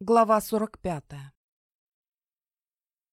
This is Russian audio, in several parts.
Глава 45.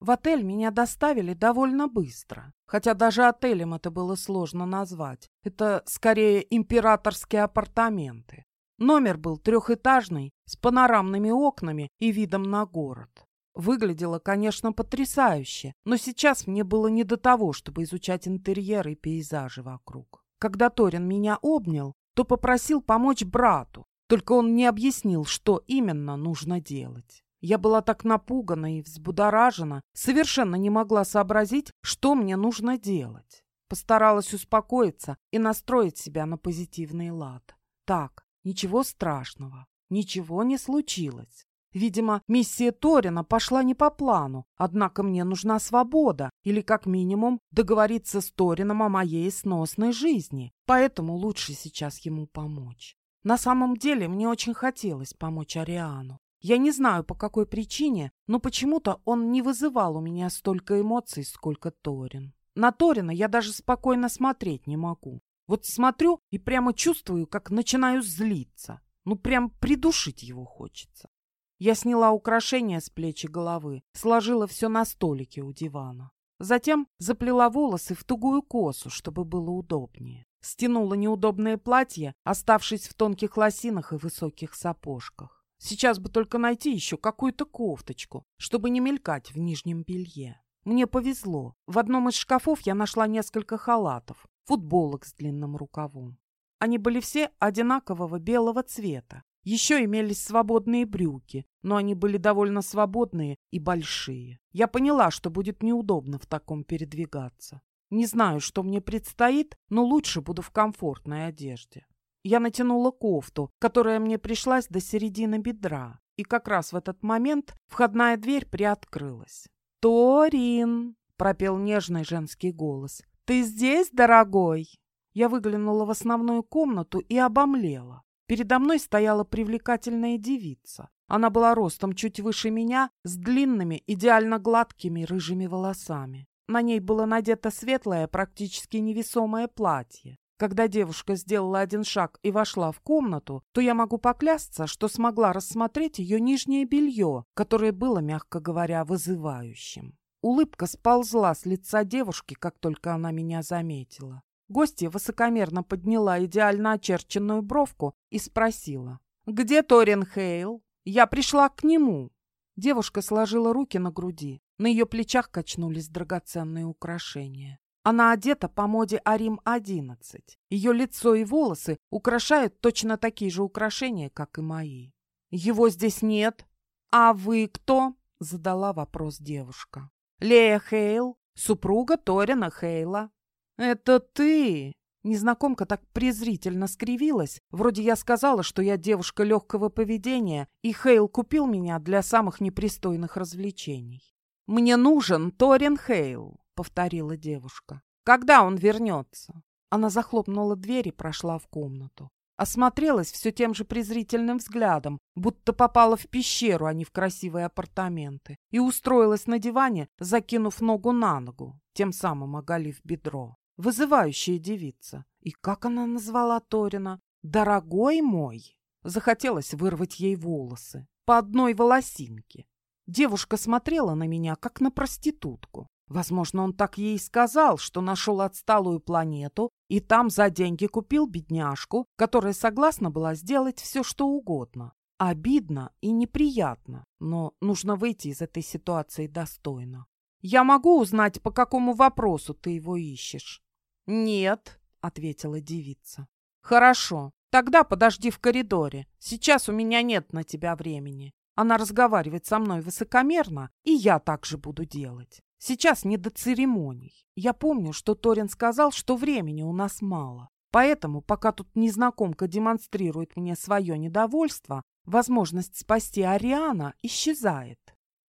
В отель меня доставили довольно быстро, хотя даже отелем это было сложно назвать. Это скорее императорские апартаменты. Номер был трехэтажный, с панорамными окнами и видом на город. Выглядело, конечно, потрясающе, но сейчас мне было не до того, чтобы изучать интерьеры и пейзажи вокруг. Когда Торин меня обнял, то попросил помочь брату, только он не объяснил, что именно нужно делать. Я была так напугана и взбудоражена, совершенно не могла сообразить, что мне нужно делать. Постаралась успокоиться и настроить себя на позитивный лад. Так, ничего страшного, ничего не случилось. Видимо, миссия Торина пошла не по плану, однако мне нужна свобода или, как минимум, договориться с Торином о моей сносной жизни, поэтому лучше сейчас ему помочь. На самом деле мне очень хотелось помочь Ариану. Я не знаю, по какой причине, но почему-то он не вызывал у меня столько эмоций, сколько Торин. На Торина я даже спокойно смотреть не могу. Вот смотрю и прямо чувствую, как начинаю злиться. Ну, прям придушить его хочется. Я сняла украшения с плеч и головы, сложила все на столике у дивана. Затем заплела волосы в тугую косу, чтобы было удобнее стянула неудобное платье, оставшись в тонких лосинах и высоких сапожках. Сейчас бы только найти еще какую-то кофточку, чтобы не мелькать в нижнем белье. Мне повезло. В одном из шкафов я нашла несколько халатов, футболок с длинным рукавом. Они были все одинакового белого цвета. Еще имелись свободные брюки, но они были довольно свободные и большие. Я поняла, что будет неудобно в таком передвигаться. Не знаю, что мне предстоит, но лучше буду в комфортной одежде. Я натянула кофту, которая мне пришлась до середины бедра, и как раз в этот момент входная дверь приоткрылась. «Торин!» — пропел нежный женский голос. «Ты здесь, дорогой?» Я выглянула в основную комнату и обомлела. Передо мной стояла привлекательная девица. Она была ростом чуть выше меня, с длинными, идеально гладкими рыжими волосами. На ней было надето светлое, практически невесомое платье. Когда девушка сделала один шаг и вошла в комнату, то я могу поклясться, что смогла рассмотреть ее нижнее белье, которое было, мягко говоря, вызывающим. Улыбка сползла с лица девушки, как только она меня заметила. Гостья высокомерно подняла идеально очерченную бровку и спросила. «Где Торин Хейл? Я пришла к нему». Девушка сложила руки на груди. На ее плечах качнулись драгоценные украшения. Она одета по моде Арим-11. Ее лицо и волосы украшают точно такие же украшения, как и мои. «Его здесь нет. А вы кто?» — задала вопрос девушка. «Лея Хейл, супруга Торина Хейла». «Это ты!» Незнакомка так презрительно скривилась, вроде я сказала, что я девушка легкого поведения, и Хейл купил меня для самых непристойных развлечений. «Мне нужен Торин Хейл», — повторила девушка. «Когда он вернется?» Она захлопнула дверь и прошла в комнату. Осмотрелась все тем же презрительным взглядом, будто попала в пещеру, а не в красивые апартаменты, и устроилась на диване, закинув ногу на ногу, тем самым оголив бедро. Вызывающая девица. И как она назвала Торина? «Дорогой мой!» Захотелось вырвать ей волосы. По одной волосинке. Девушка смотрела на меня, как на проститутку. Возможно, он так ей сказал, что нашел отсталую планету и там за деньги купил бедняжку, которая согласна была сделать все, что угодно. Обидно и неприятно, но нужно выйти из этой ситуации достойно. «Я могу узнать, по какому вопросу ты его ищешь?» «Нет», — ответила девица. «Хорошо, тогда подожди в коридоре. Сейчас у меня нет на тебя времени. Она разговаривает со мной высокомерно, и я так же буду делать. Сейчас не до церемоний. Я помню, что Торин сказал, что времени у нас мало. Поэтому, пока тут незнакомка демонстрирует мне свое недовольство, возможность спасти Ариана исчезает.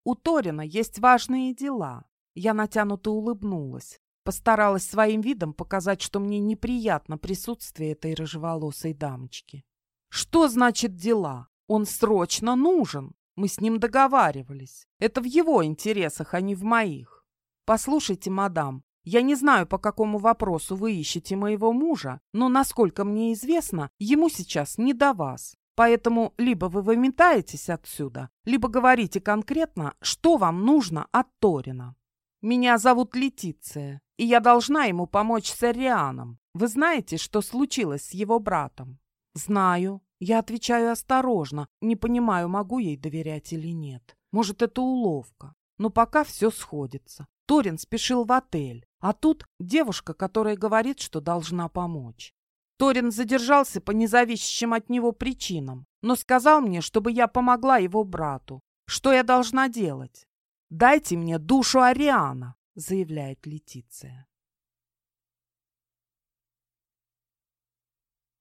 У Торина есть важные дела. Я натянуто улыбнулась. Постаралась своим видом показать, что мне неприятно присутствие этой рыжеволосой дамочки. Что значит дела? Он срочно нужен. Мы с ним договаривались. Это в его интересах, а не в моих. Послушайте, мадам, я не знаю, по какому вопросу вы ищете моего мужа, но, насколько мне известно, ему сейчас не до вас. Поэтому либо вы выметаетесь отсюда, либо говорите конкретно, что вам нужно от Торина. Меня зовут Летиция, и я должна ему помочь с Арианом. Вы знаете, что случилось с его братом? Знаю. Я отвечаю осторожно, не понимаю, могу ей доверять или нет. Может, это уловка. Но пока все сходится. Торин спешил в отель, а тут девушка, которая говорит, что должна помочь. Торин задержался по независящим от него причинам, но сказал мне, чтобы я помогла его брату. Что я должна делать? «Дайте мне душу Ариана», — заявляет Летиция.